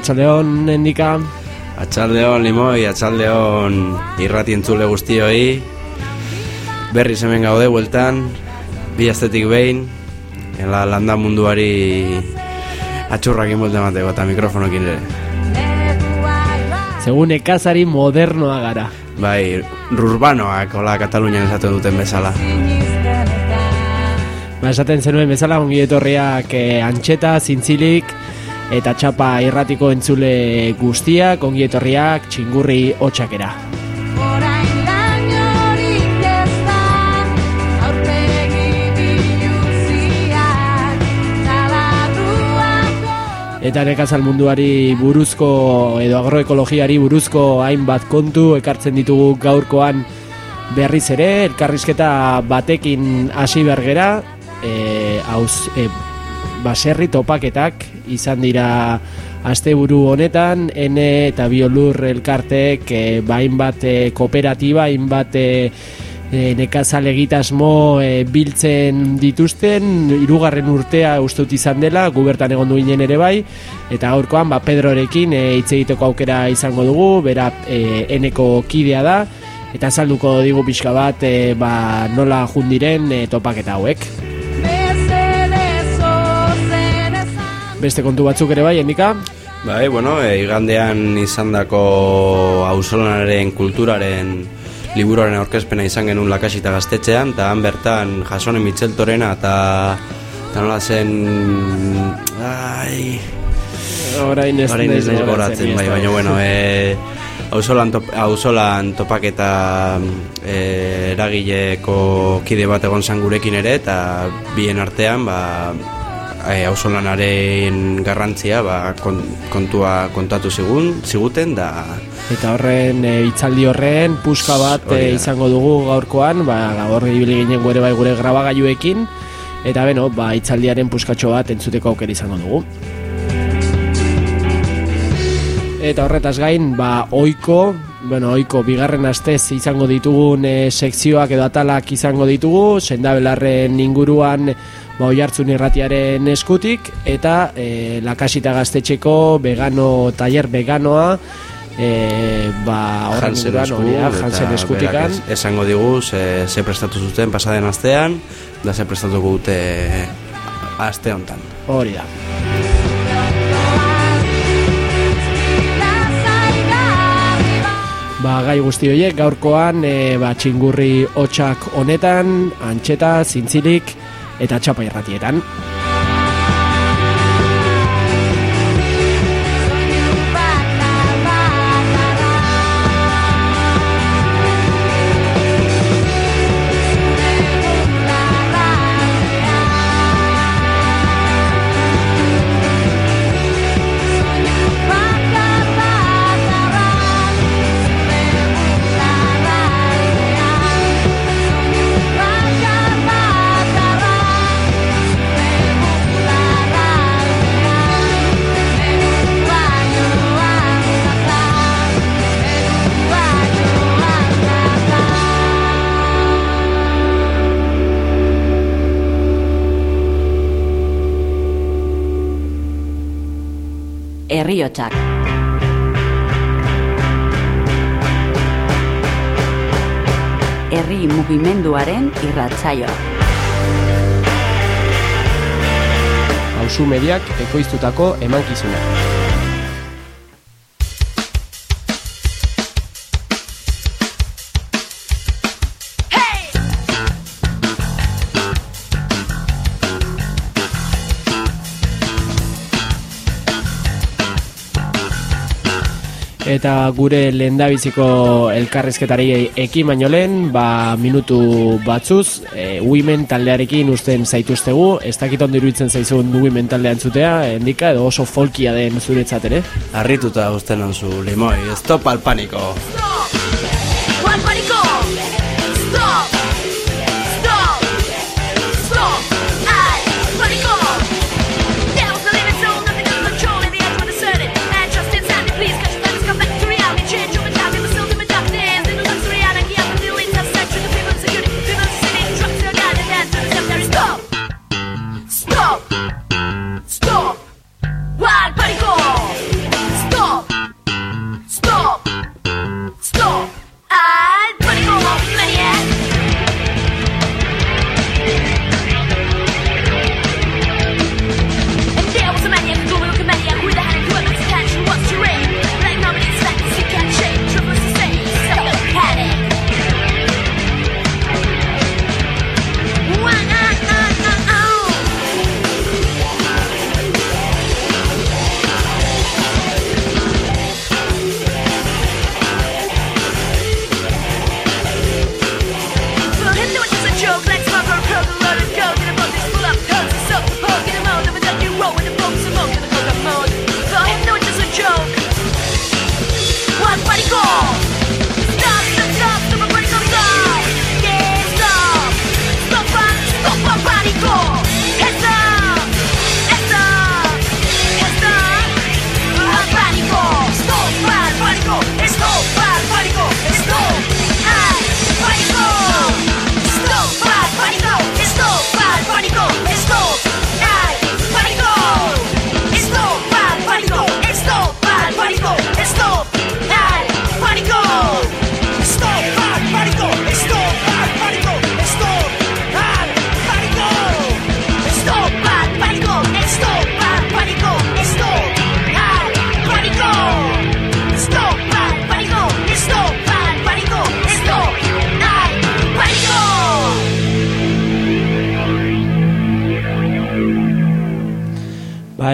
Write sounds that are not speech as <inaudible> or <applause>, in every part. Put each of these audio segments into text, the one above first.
Arratxaldeon, endika. Atxaldeon limoi, atxaldeon irrati entzule guztioi Berriz hemen gaude bueltan Bi astetik behin Ela landa munduari Atxurrak inbolte emateko eta mikrofonokin ere Segun ekazari modernoa gara. Bai, rurbanoak, hola Katalunian esaten duten bezala Ba, esaten zenuen bezala, ongi etorriak eh, antxeta, zintzilik, eta txapa irratiko entzule guztiak, ongi etorriak txingurri hotxakera. Eta nekazal munduari buruzko, edo agroekologiari buruzko hainbat kontu ekartzen ditugu gaurkoan berriz ere, elkarrizketa batekin hasi bergera, e, hauz, e, baserri topaketak izan dira asteburu honetan, ene eta biolur elkartek e, ba, hainbat e, kooperatiba, hainbat e, e, nekazal egitasmo e, biltzen dituzten, hirugarren urtea uste dut izan dela, gubertan egon ginen ere bai, eta gaurkoan ba, Pedrorekin e, hitz egiteko aukera izango dugu, bera e, eneko kidea da, eta azalduko digu pixka bat e, ba, nola jundiren e, topaketa hauek. Beste kontu batzuk ere bai, endika? Bai, bueno, e, igandean izandako auzolanaren kulturaren liburuaren aurkezpena izan genuen lakasita gaztetxean, eta han bertan jasonen mitzeltorena eta eta nola zen... Ai, Orain ez, Orain ez naiz gogoratzen, goratzen, bai, baina bueno, e, auzolan, top, auzolan topaketa e, eragileko kide bat egon zan gurekin ere, eta bien artean, ba, e, auzolanaren garrantzia ba, kon, kontua kontatu zigun, ziguten, da Eta horren e, hitzaldi horren puska bat e, izango dugu gaurkoan, ba gaur ibili ginen gure bai gure grabagailuekin eta beno, ba hitzaldiaren puskatxo bat entzuteko aukera izango dugu. Eta horretaz gain, ba oiko, bueno, oiko bigarren astez izango ditugun e, sekzioak edo atalak izango ditugu, sendabelarren inguruan ba oihartzun irratiaren eskutik eta e, lakasita gaztetxeko vegano taller veganoa e, ba horren Hansen esku, hori da, Hansen berak eskutikan ez- esango digu ze, ze prestatu zuten pasaden astean, da ze prestatuko dute aste hontan. hori da. Ba, gai guzti horiek gaurkoan e, ba, txingurri hotxak honetan, antxeta, zintzilik eta txapa irratietan. Mugimenduaren irratsaioa. Hauzu mediak ekoiztutako emankizuna. Eta gure lehendabiziko elkarrizketari ekin baino lehen, ba, minutu batzuz, e, Women taldearekin usten zaituztegu, ez dakit ondo iruditzen zaizun Women taldean zutea, endika, edo oso folkia den zuretzat ere. Arrituta usten zu limoi, stop al pánico.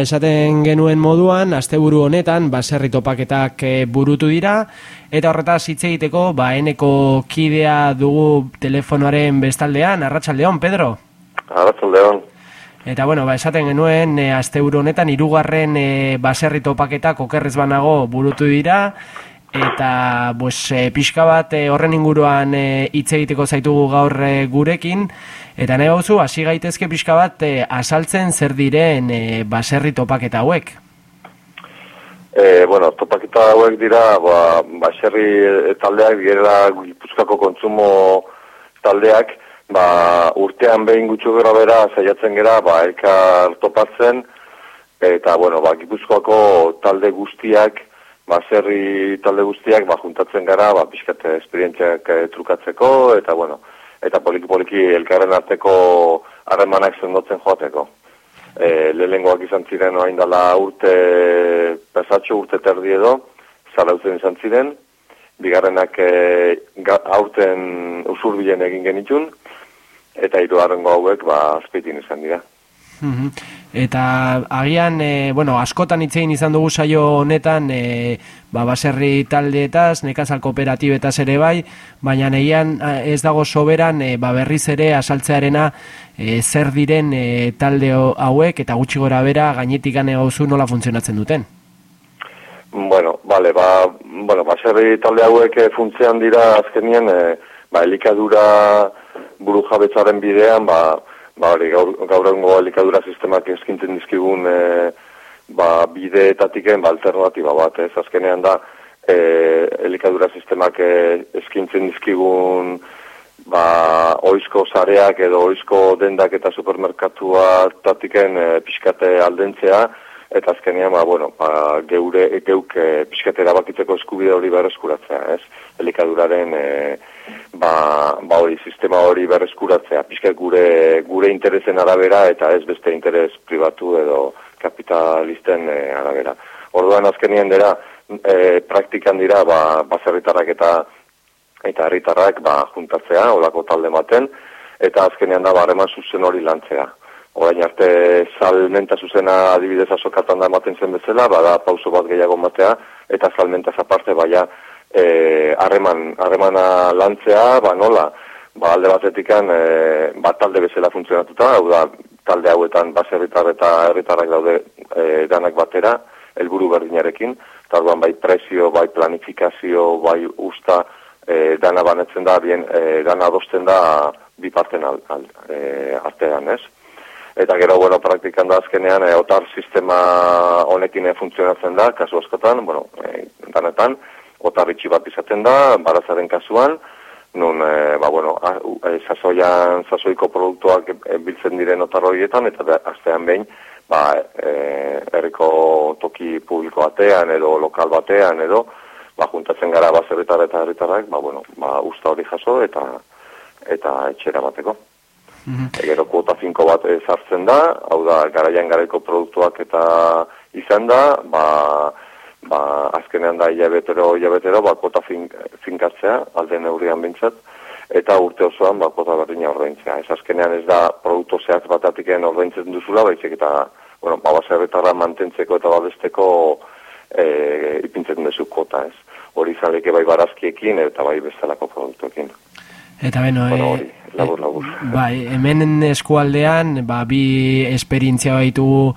Esaten genuen moduan, asteburu honetan, baserri topaketak eh, burutu dira, eta horretaz hitz egiteko, ba, eneko kidea dugu telefonoaren bestaldean, arratsaldeon Pedro? Arratsaldeon. Eta bueno, ba, esaten genuen, e, asteburu honetan, irugarren e, baserri topaketak okerrez banago burutu dira, eta pues, e, pixka bat e, horren inguruan hitz egiteko zaitugu gaur e, gurekin, eta nahi bauzu, hasi gaitezke pixka bat e, asaltzen zer diren e, baserri topaketa hauek. E, bueno, topaketa hauek dira, ba, baserri taldeak, direla Gipuzkoako kontsumo taldeak, ba, urtean behin gutxu gero bera saiatzen gera, ba, elkar topatzen, eta, bueno, ba, Gipuzkoako talde guztiak, baserri talde guztiak, ba, juntatzen gara, ba, pixkat esperientziak e, trukatzeko, eta, bueno, eta poliki-poliki elkarren arteko harremanak sendotzen joateko. E, lehenengoak izan ziren orain dela urte pesatxo urte terdi edo, zarautzen izan ziren, bigarrenak e, aurten usurbilen egin genitun, eta hirugarrengo hauek ba azpeitin izan dira. Mhm. Eta agian, e, bueno, askotan hitzein izan dugu saio honetan, e, ba, baserri taldeetaz, nekazal kooperatibetaz ere bai, baina negian ez dago soberan, e, ba, berriz ere asaltzearena e, zer diren e, talde hauek, eta gutxi gora bera gainetik gane gauzu nola funtzionatzen duten. Bueno, vale, ba, bueno, baserri talde hauek eh, funtzean dira azkenien, e, ba, elikadura buru jabetzaren bidean, ba, ba, hori, gaur, gaur egungo elikadura sistemak eskintzen dizkigun e, ba, bideetatiken ba, alternatiba bat, ez azkenean da, e, elikadura sistemak e, eskintzen dizkigun ba, oizko sareak edo oizko dendak eta supermerkatua tatiken e, pixkate aldentzea, eta azkenean, ba, bueno, ba, geure, geuk e, pixkat erabakitzeko eskubide hori berreskuratzea, ez? Elikaduraren, e, ba, ba hori, sistema hori berreskuratzea, pixkat gure, gure interesen arabera, eta ez beste interes pribatu edo kapitalisten e, arabera. Orduan azkenean dira, e, praktikan dira, ba, baserritarrak eta eta herritarrak ba, juntatzea, olako talde baten, eta azkenean da, barreman zuzen hori lantzea. Orain arte salmenta zuzena adibidez azokatan da ematen zen bezala, bada pauso bat gehiago matea, eta salmenta aparte e, harreman, harremana lantzea, ba nola, ba alde batetikan e, ba talde bezala funtzionatuta, hau da talde hauetan baserritar eta herritarrak daude e, danak batera, helburu berdinarekin, eta orduan bai presio, bai planifikazio, bai usta, e, dana banetzen da, bien, e, dana adosten da bi parten al, al, e, artean, ez? Eta gero, bueno, praktikan da azkenean, e, otar sistema honekin e, funtzionatzen da, kasu askotan, bueno, e, danetan, otar itxi bat izaten da, barazaren kasuan, nun, e, ba, bueno, a, e, sasoian, sasoiko produktuak e, biltzen diren otar horietan, eta da, aztean behin, ba, e, erriko toki publiko batean, edo lokal batean, edo, ba, juntatzen gara baserritar eta herritarrak, ba, bueno, ba, usta hori jaso, eta eta etxera bateko. Mhm. Gero kuota finko bat ezartzen da, hau da, garaian garaiko produktuak eta izan da, ba, ba, azkenean da hilabetero, hilabetero, ba, kuota fin, finkatzea, alde neurrian bintzat, eta urte osoan, ba, kuota berdina ordaintzea. Ez azkenean ez da, produktu zehatz batatiken ordaintzen duzula, baizik eta, bueno, ba, mantentzeko eta babesteko e, ipintzen duzu kuota, ez. Hori zaleke bai barazkiekin eta bai bestelako produktuekin. Eta beno, Bueno, e, hori, labur, labur. bai, hemen eskualdean, ba, bi esperientzia baitugu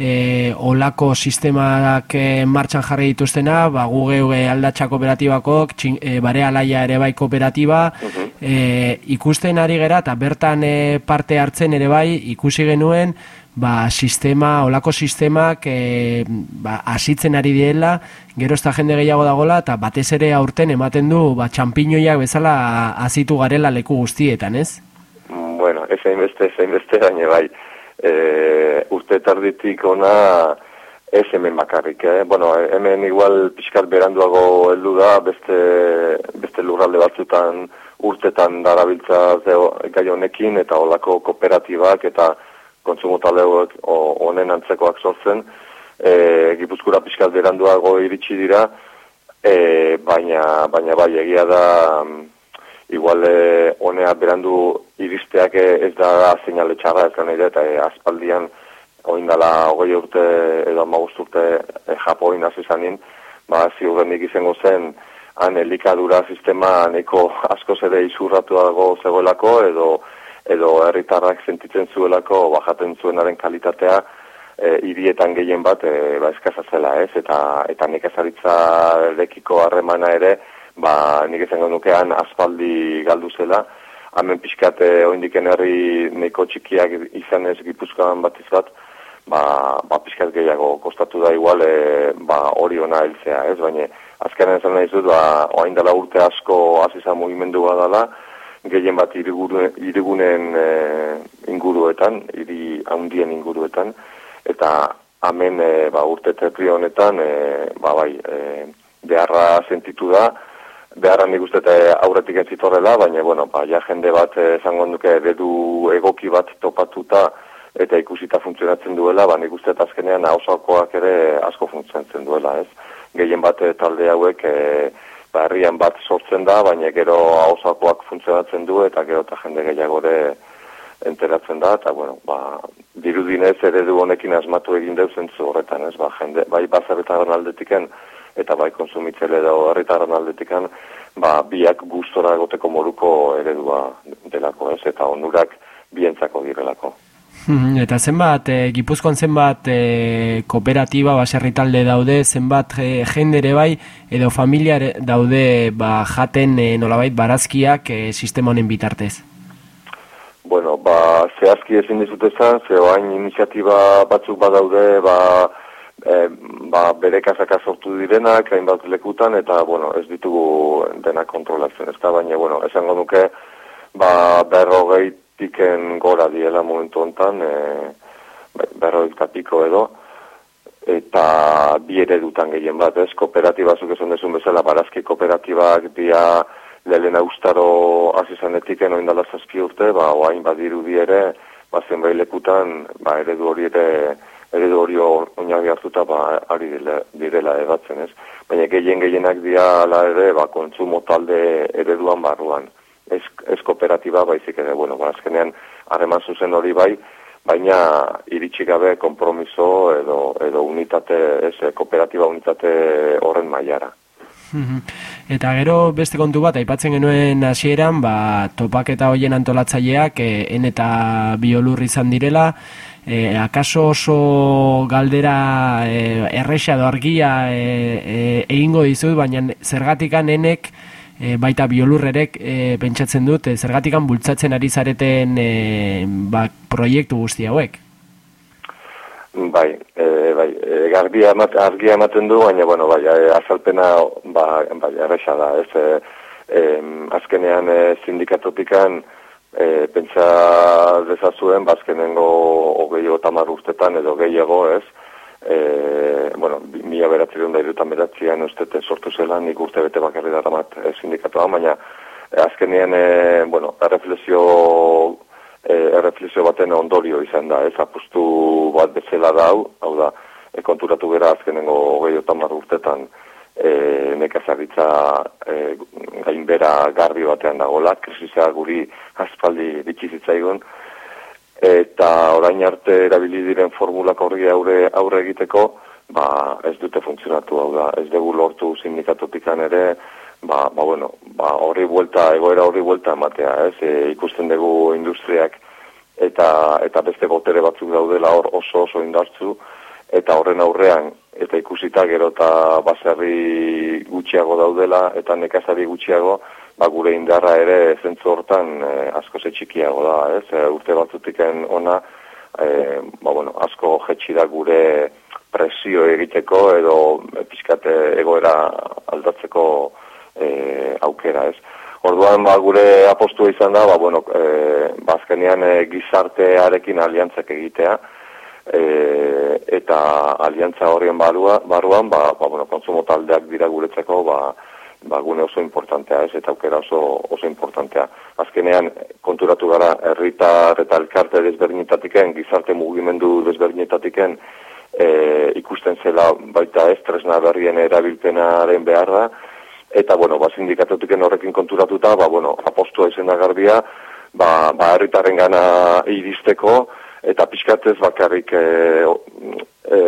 e, olako sistemak e, martxan jarri dituztena, ba, gu geu e, aldatxa kooperatibako, txin, e, bare alaia ere bai kooperatiba, e, ikusten ari gera, eta bertan e, parte hartzen ere bai, ikusi genuen, ba, sistema, olako sistemak e, ba, asitzen ari direla, gero ez jende gehiago dagola, eta batez ere aurten ematen du, ba, txampiñoiak bezala azitu garela leku guztietan, ez? Bueno, ez hainbeste, ez hainbeste, baina bai, e, urte tarditik ona ez hemen bakarrik, eh? Bueno, hemen igual pixkat beranduago heldu da, beste, beste lurralde batzutan urtetan darabiltza gai honekin, eta olako kooperatibak eta kontsumo taleuek honen antzekoak sortzen, e, gipuzkura pixkat beranduago iritsi dira, e, baina, baina bai, egia da, igual eh, honea berandu iristeak eh, ez da seinale txarra ez nahi eta eh, aspaldian oindala hogei urte edo amagust urte eh, Japoin hasi zanin, ba ziurrenik izango zen han elikadura sistema neko <laughs> asko ere izurratuago zegoelako edo edo herritarrak sentitzen zuelako bajaten zuenaren kalitatea e, hirietan gehien bat e, ba eskaza zela, ez? Eta eta nekazaritzarekiko harremana ere ba, nik izango nukean aspaldi galdu zela, hemen pixkate oindiken herri neko txikiak izan ez gipuzkoan batiz bat, ba, ba pixkat gehiago kostatu da igual e, ba, hori ona heltzea, ez, baina azkenean esan nahi zut, ba, oain dela urte asko azizan mugimendu badala, gehien bat irigune, irigunen e, inguruetan, hiri handien inguruetan, eta hemen e, ba, urte terri honetan, e, ba, bai, e, beharra sentitu da, beharra nik uste aurretik entzitorrela, baina, bueno, ba, ja jende bat eh, esango nuke eredu egoki bat topatuta eta ikusita funtzionatzen duela, ba, nik uste azkenean hausakoak ere asko funtzionatzen duela, ez? Gehien bat eh, talde hauek e, ba, herrian bat sortzen da, baina gero hausakoak funtzionatzen du eta gero eta jende gehiago ere enteratzen da, eta, bueno, ba, dirudinez eredu honekin asmatu egin deu zentzu horretan, ez? Ba, jende, bai bazarretaren aldetiken, eta bai konsumitzele edo herritarren aldetikan, ba, biak gustora egoteko moruko eredua delako, ez, eta onurak bientzako direlako. Mhm, Eta zenbat, e, Gipuzkoan zenbat e, kooperatiba, baserri talde daude, zenbat e, jende ere bai, edo familia daude ba, jaten e, nolabait barazkiak e, sistema honen bitartez. Bueno, ba, zehazki ezin dizut esan, ze oain iniziatiba batzuk badaude, ba, e, ba, bere kasaka sortu direnak, hainbat lekutan, eta, bueno, ez ditugu dena kontrolatzen, ez da, baina, bueno, esango nuke, ba, berrogeitiken gora diela momentu hontan, e, berrogeita piko edo, eta bi eredutan gehien bat, ez? Kooperatiba zuk esan dezun bezala, barazki kooperatibak dia lehen austaro azizanetik enoin dala zazpi urte, ba, oain badiru di ere, ba, zenbait lekutan, ba, eredu hori ere, eredu hori oinarri hartuta, ba, ari dile- direla ebatzen, ez? Baina gehien gehienak dia ala ere, ba, kontsumo talde ereduan barruan. Ez, ez kooperatiba, baizik ere, bueno, ba, azkenean, harreman zuzen hori bai, baina iritsi gabe konpromiso edo, edo unitate, ez, kooperatiba unitate horren mailara. Mhm. Eta gero beste kontu bat aipatzen genuen hasieran, ba topaketa hoien antolatzaileak e, en eta biolur izan direla, e, akaso oso galdera e, erresa edo argia e, e, egingo dizut, baina zergatikan enek e, baita biolurrerek e, pentsatzen dut, e, zergatikan bultzatzen ari zareten e, ba, proiektu guzti hauek. Bai, e, bai, e, garbia emat, argia ematen du, baina, bueno, bai, azalpena, ba, bai, erresa da, ez, e, azkenean e, sindikatotikan, e, pentsa dezazuen, ba, azkenengo hogei tamar urtetan edo gehiago, ez, e, bueno, mila beratzireun da irutan beratzean ustete sortu zela, nik urte bete bakarri daramat e, sindikatoa, baina e, azkenean, e, bueno, erreflexio e, erreflexio baten ondorio izan da, ez? Apustu bat bezala da hau, da, e, konturatu gara azkenengo hogei otamar urtetan e, nekazaritza e, gainbera garbi batean dagoela, krisisa guri aspaldi bitxi zitzaigun, eta orain arte erabili diren formulak horri aurre, aurre egiteko, ba, ez dute funtzionatu, hau da, ez dugu lortu sindikatotikan ere, ba, ba, bueno, ba, horri buelta, egoera horri buelta ematea, ez, e, ikusten dugu industriak eta, eta beste botere batzuk daudela hor oso oso indartzu, eta horren aurrean, eta ikusita gero eta baserri gutxiago daudela, eta nekazari gutxiago, ba, gure indarra ere zentzu hortan e, asko ze txikiago da, ez, e, urte batzutiken ona, e, ba, bueno, asko jetxi da gure presio egiteko edo e, pixkate egoera aldatzeko e, aukera, ez. Orduan, ba, gure apostua izan da, ba, bueno, e, ba, azkenean e, gizartearekin aliantzak egitea, e, eta aliantza horien barua, barruan, ba, ba, bueno, konsumo taldeak dira guretzako, ba, ba, gune oso importantea, ez, eta aukera oso, oso importantea. Azkenean, konturatu gara, herritar eta elkarte desberdinetatiken, gizarte mugimendu desberdinetatiken, e, ikusten zela baita ez tresna berrien erabilpenaren beharra, eta, bueno, ba, sindikatotiken horrekin konturatuta, ba, bueno, apostua izen da garbia, ba, ba herritarren gana iristeko, eta pixkatez bakarrik e, e,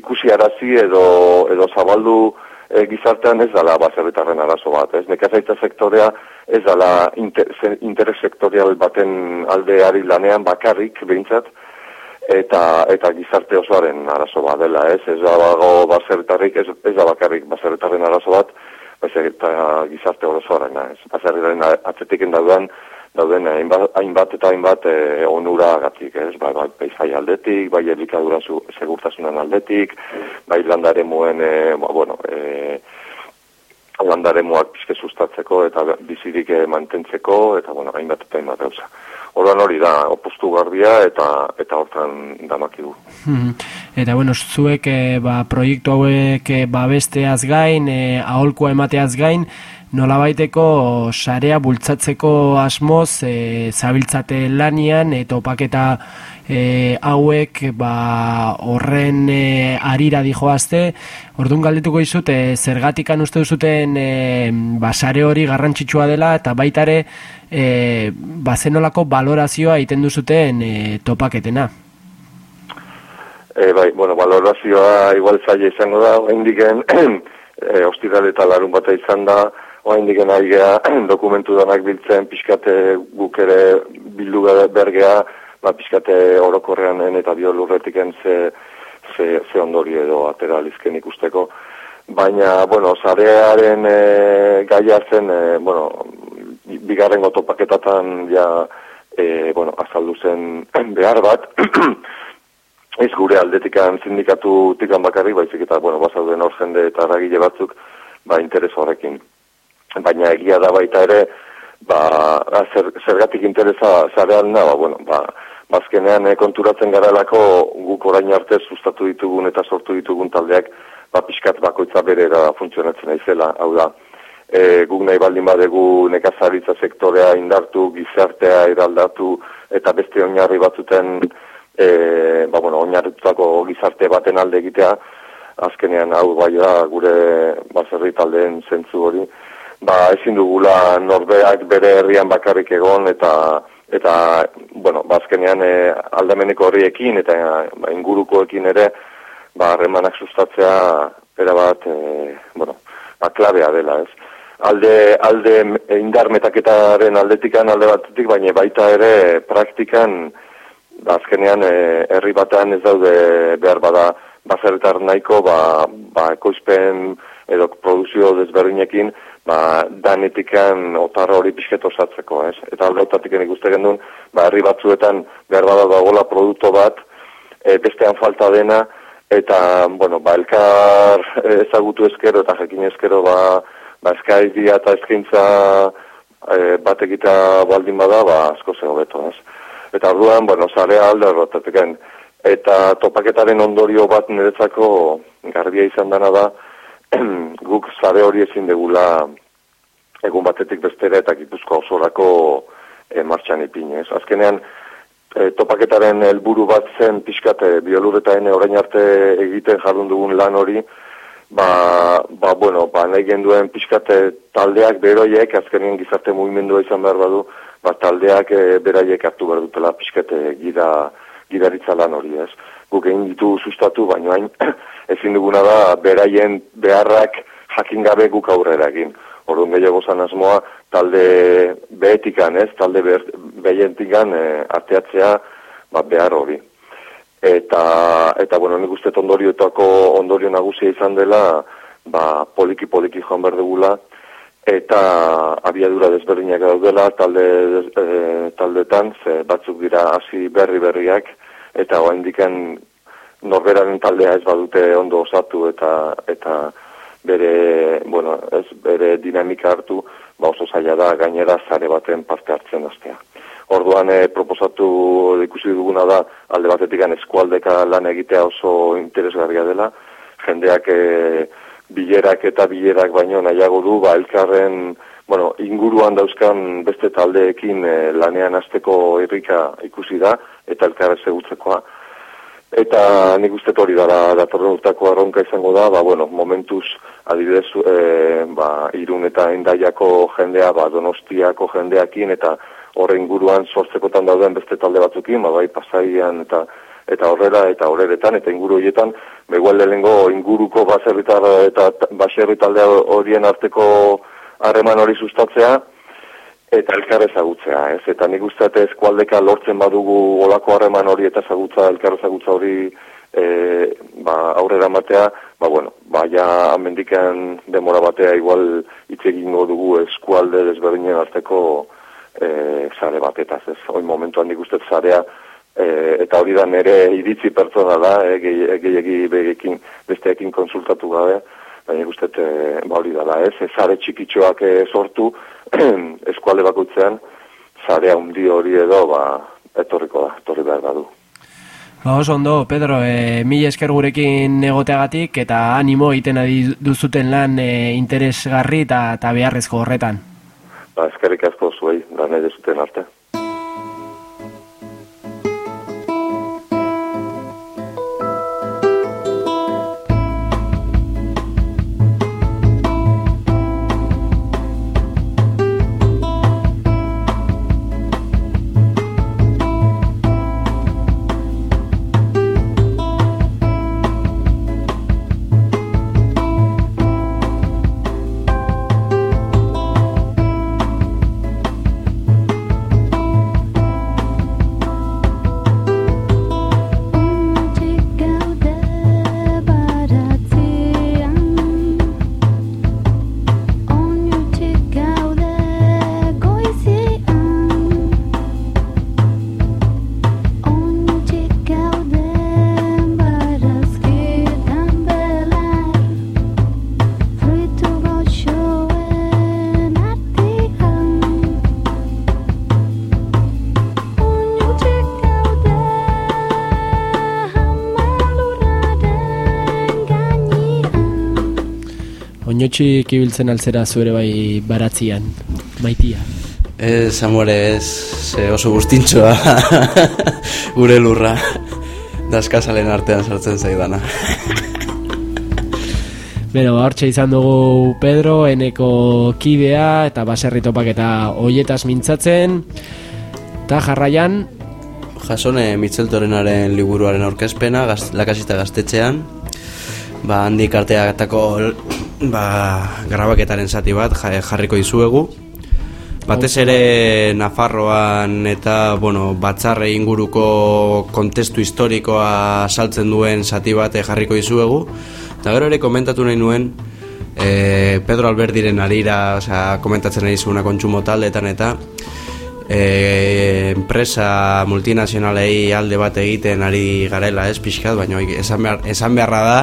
ikusi arazi edo, edo zabaldu e, gizartean ez dala baserritarren arazo bat, ez? Nekazaitza sektorea ez dala inter, interes sektorial baten aldeari lanean bakarrik behintzat, eta eta gizarte osoaren arazo bat dela, ez? Ez dago baserritarrik, ez, ez da bakarrik baserritarren arazo bat, baizik eta gizarte osoarena, ez? Baserritarren atzetik dauden dauden hainbat, eta hainbat e, onuragatik, ez? Bai, bai, paisai aldetik, bai elikadura segurtasunan aldetik, bai landare muen, e, ba, bueno, e, landare muak pizke sustatzeko eta bizirik eh, mantentzeko, eta, bueno, hainbat eta hainbat gauza. Orduan hori da, opustu garbia eta eta hortan damaki du. Mhm. Eta bueno, zuek e, ba, proiektu hauek e, babesteaz gain, e, aholkoa emateaz gain, nolabaiteko sarea bultzatzeko asmoz e, zabiltzate lanian eta opaketa e, hauek ba, horren e, arira dijoazte, orduan galdetuko izut, e, zergatikan uste duzuten e, ba, sare hori garrantzitsua dela eta baitare e, ba, zenolako balorazioa egiten duzuten e, topaketena. E, bai, bueno, valorazioa igual zaila izango da, oaindiken, <clears throat> e, ostiral eta larun bata izan da, oaindiken ari gea, <clears throat> dokumentu danak biltzen, pixkate guk ere bildu be- bergea, ba, pixkate orokorrean eta biolurretiken ze, ze, ze ondori edo atera lizken ikusteko. Baina, bueno, zarearen e, gaia zen, e, bueno, bigarren topaketatan ja, e, bueno, azaldu zen <clears throat> behar bat, <clears throat> ez gure aldetikan sindikatu tikan bakarrik, baizik eta, bueno, bazauden hor jende eta eragile batzuk, ba, interes horrekin. Baina egia da baita ere, ba, zer, zergatik interesa zarean da, ba, bueno, ba, bazkenean e, konturatzen garalako guk orain arte sustatu ditugun eta sortu ditugun taldeak ba, pixkat bakoitza berera funtzionatzen naizela, hau da, e, guk nahi baldin badegu nekazaritza sektorea indartu, gizartea eraldatu eta beste oinarri batzuten e, ba, bueno, oinarritutako gizarte baten alde egitea, azkenean hau bai da gure baserri taldeen zentzu hori, ba ezin dugula norbeak bere herrian bakarrik egon eta eta bueno, bazkenean ba, e, aldameneko horriekin eta ba, ingurukoekin ere ba harremanak sustatzea era bat e, bueno, ba klabea dela, ez. Alde alde indar metaketaren aldetikan alde batetik, baina baita ere praktikan ba azkenean e, herri batean ez daude behar bada baserritar nahiko ba ba ekoizpen edo produzio desberdinekin ba, danetikan otarra hori pixket osatzeko, ez? Eta aldautatik ikuste gendun, ba, herri batzuetan behar bada dagoela produktu bat, e, bestean falta dena, eta, bueno, ba, elkar ezagutu ezkero eta jakin ezkero, ba, ba eskaidia eta eskaintza e, bat egita baldin bada, ba, asko zego beto, ez? Eta orduan, bueno, zarea alde horretatik Eta topaketaren ondorio bat niretzako garbia izan dena da, <clears throat> guk zare hori ezin degula egun batetik bestera eta gipuzko osorako e, martxan ipinez. Azkenean, e, topaketaren helburu bat zen pixkate bioluretaen orain arte egiten jardun dugun lan hori, ba, ba bueno, ba, nahi genduen pixkate taldeak beroiek, azkenean gizarte mugimendua izan behar badu, ba, taldeak e, beraiek hartu behar dutela pixkate gira, gidaritza lan hori ez guk egin ditu sustatu, baino hain <clears throat> ezin duguna da beraien beharrak jakin gabe guk aurrera egin. Orduan gehiago zan asmoa talde behetikan, ez, talde behientikan e, arteatzea ba, behar hori. Eta, eta bueno, nik uste ondorioetako ondorio nagusia izan dela, ba, poliki-poliki joan behar dugula, eta abiadura desberdinak daudela talde, e, taldetan, ze batzuk dira hasi berri berriak, eta hoa indiken norberaren taldea ez badute ondo osatu eta eta bere, bueno, ez, bere dinamika hartu, ba oso zaila da gainera zare baten parte hartzen astea. Orduan e, proposatu ikusi duguna da alde batetik eskualdeka lan egitea oso interesgarria dela, jendeak e, bilerak eta bilerak baino nahiago du, ba elkarren bueno, inguruan dauzkan beste taldeekin e, lanean azteko irrika ikusi da, eta elkarra segutzekoa. Eta nik uste hori dara datorren urtako arronka izango da, ba, bueno, momentuz adibidez e, ba, irun eta endaiako jendea, ba, donostiako jendeakin, eta horre inguruan sortzekotan dauden beste talde batzukin, ba, bai pasaian eta eta horrela eta horretan eta inguru horietan begual lehengo inguruko baserritar eta baserri talde horien arteko harreman hori sustatzea eta elkar ezagutzea, ez? Eta nik uste eskualdeka lortzen badugu olako harreman hori eta ezagutza, elkar ezagutza hori e, ba, aurrera matea, ba, bueno, ba, ja amendikan demora batea igual hitz egingo dugu eskualde desberdinen arteko e, zare batetaz, ez? Oin momentuan nik uste zarea e, eta hori da nire iritzi pertsona da, e, gehiagi begekin, besteekin konsultatu gabe, baina guztet e, ba hori dala, ez, zare txikitxoak e, sortu <clears throat> eskualde bakoitzean, zare handi hori edo, ba, etorriko da, etorri behar da du. Ba, oso ondo, Pedro, e, mila esker gurekin egoteagatik eta animo egiten duzuten lan e, interesgarri eta beharrezko horretan. Ba, eskerrik asko zuei, da nahi arte. Oinotxik ibiltzen altzera zure bai baratzian, maitia. Ez, amore, ez, ze oso guztintxoa <laughs> gure lurra. Daskazalen artean sartzen zaidana. <laughs> Bero, hortxe izan dugu Pedro, eneko kidea, eta baserri topak eta hoietaz mintzatzen. Ta jarraian, Jasone Mitzeltorenaren liburuaren aurkezpena gaz, lakasita gaztetxean. Ba, handik arteatako ba, grabaketaren zati bat ja- jarriko dizuegu. Batez ere Nafarroan eta bueno, batzarre inguruko kontestu historikoa saltzen duen zati bat eh, jarriko dizuegu. Eta gero ere komentatu nahi nuen e, Pedro Alberdiren arira, osea, komentatzen nahi zuena kontsumo taldeetan eta e, enpresa multinazionalei alde bat egiten ari garela ez pixkat, baina esan, behar, esan beharra da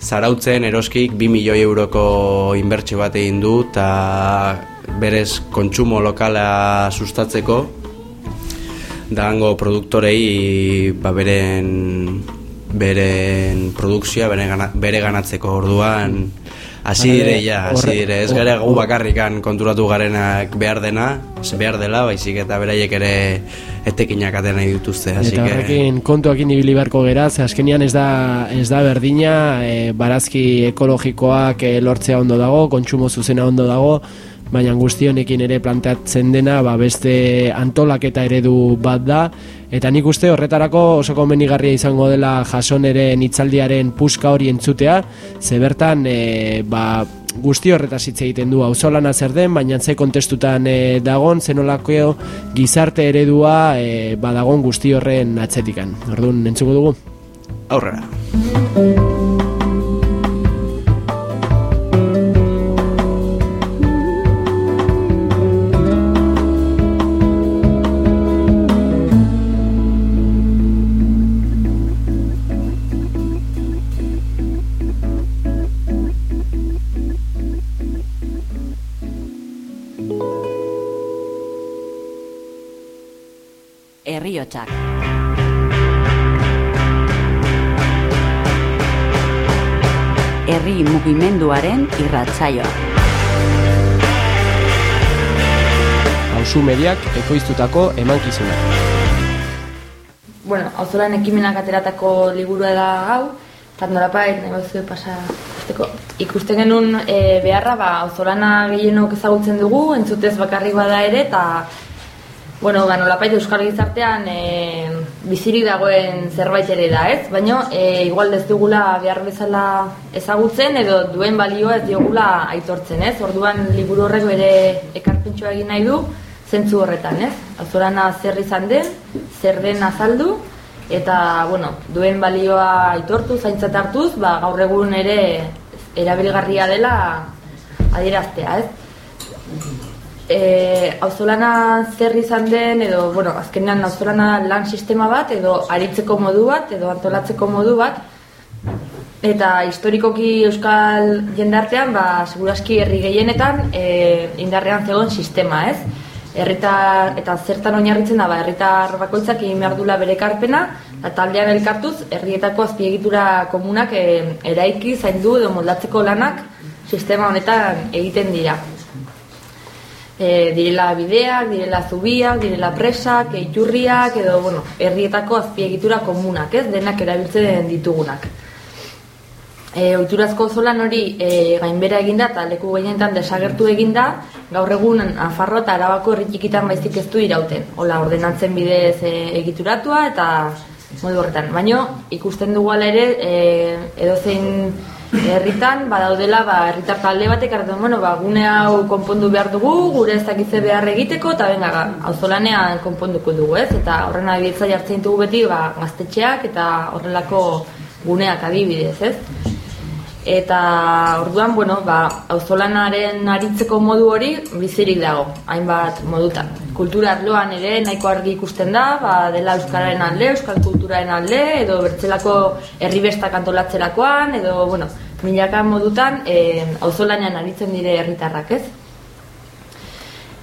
zarautzen eroskik 2 milioi euroko inbertsio bat egin du eta berez kontsumo lokala sustatzeko dango produktorei ba, beren beren produkzioa bere, bere ganatzeko orduan hasi dire ja, hasi dire, ez gara gu bakarrikan konturatu garenak behar dena, behar dela, baizik eta beraiek ere etekinak atena dituzte, eta que... horrekin kontuakin ibili beharko gera, ze azkenian ez da, ez da berdina, e, barazki ekologikoak e, lortzea ondo dago, kontsumo zuzena ondo dago, baina guzti honekin ere planteatzen dena ba, beste antolaketa eredu bat da, eta nik uste horretarako oso komenigarria izango dela jasoneren hitzaldiaren puska hori entzutea, ze bertan e, ba, guzti horretaz hitz egiten du auzolana zer den, baina ze kontestutan e, dagon, zenolako gizarte eredua e, badagon guzti horren atzetikan. Orduan, entzuko dugu? Aurrera. Herriotsak. Herri mugimenduaren irratsaioa. Hauzu mediak ekoiztutako emankizuna. bueno, auzolan ekimenak ateratako liburua da hau, eta nolapait, nahi bauzue pasa ikusteko. Ikusten genuen e, beharra, ba, auzolana gehienok ezagutzen dugu, entzutez bakarrik bada ere, eta bueno, ba, nolapait euskal gizartean e, bizirik dagoen zerbait ere da, ez? Baina, e, igual ez dugula behar bezala ezagutzen, edo duen balioa ez diogula aitortzen, ez? Orduan liburu horrek bere ekarpentsoa egin nahi du, zentzu horretan, ez? Auzolana zer izan den, zer den azaldu, eta, bueno, duen balioa aitortu, zaintzat hartuz, ba, gaur egun ere erabilgarria dela adieraztea, ez? E, auzolana zer izan den, edo, bueno, azkenean auzolana lan sistema bat, edo aritzeko modu bat, edo antolatzeko modu bat, eta historikoki euskal jendartean, ba, seguraski herri gehienetan e, indarrean zegoen sistema, ez? Herritar, eta zertan oinarritzen da, ba, herritar bakoitzak egin behar dula bere ekarpena, eta taldean elkartuz, herrietako azpiegitura komunak e, eraiki, zaindu edo moldatzeko lanak sistema honetan egiten dira e, direla bideak, direla zubiak, direla presak, iturriak, edo, bueno, herrietako azpiegitura komunak, ez, denak erabiltzen ditugunak. E, oiturazko zolan hori e, gainbera eginda eta leku gehienetan desagertu eginda, gaur egun Nafarroa eta Arabako herri txikitan baizik ez du irauten. Hola, ordenantzen bidez e, egituratua eta modu horretan. Baina ikusten dugu ala ere e, edozein herritan badaudela ba herritar talde batek hartzen bueno ba gune hau konpondu behar dugu gure ez dakitze behar egiteko eta benga ga, auzolanean konponduko dugu ez? Eta horren adibidetza jartzen ditugu beti ba gaztetxeak eta horrelako guneak adibidez ez eta orduan bueno ba auzolanaren aritzeko modu hori bizirik dago hainbat modutan. Kultura arloan ere nahiko argi ikusten da ba dela euskararen alde euskal kulturaren alde edo bertzelako herribestak antolatzerakoan edo bueno milaka modutan eh auzolanean aritzen dire herritarrak ez?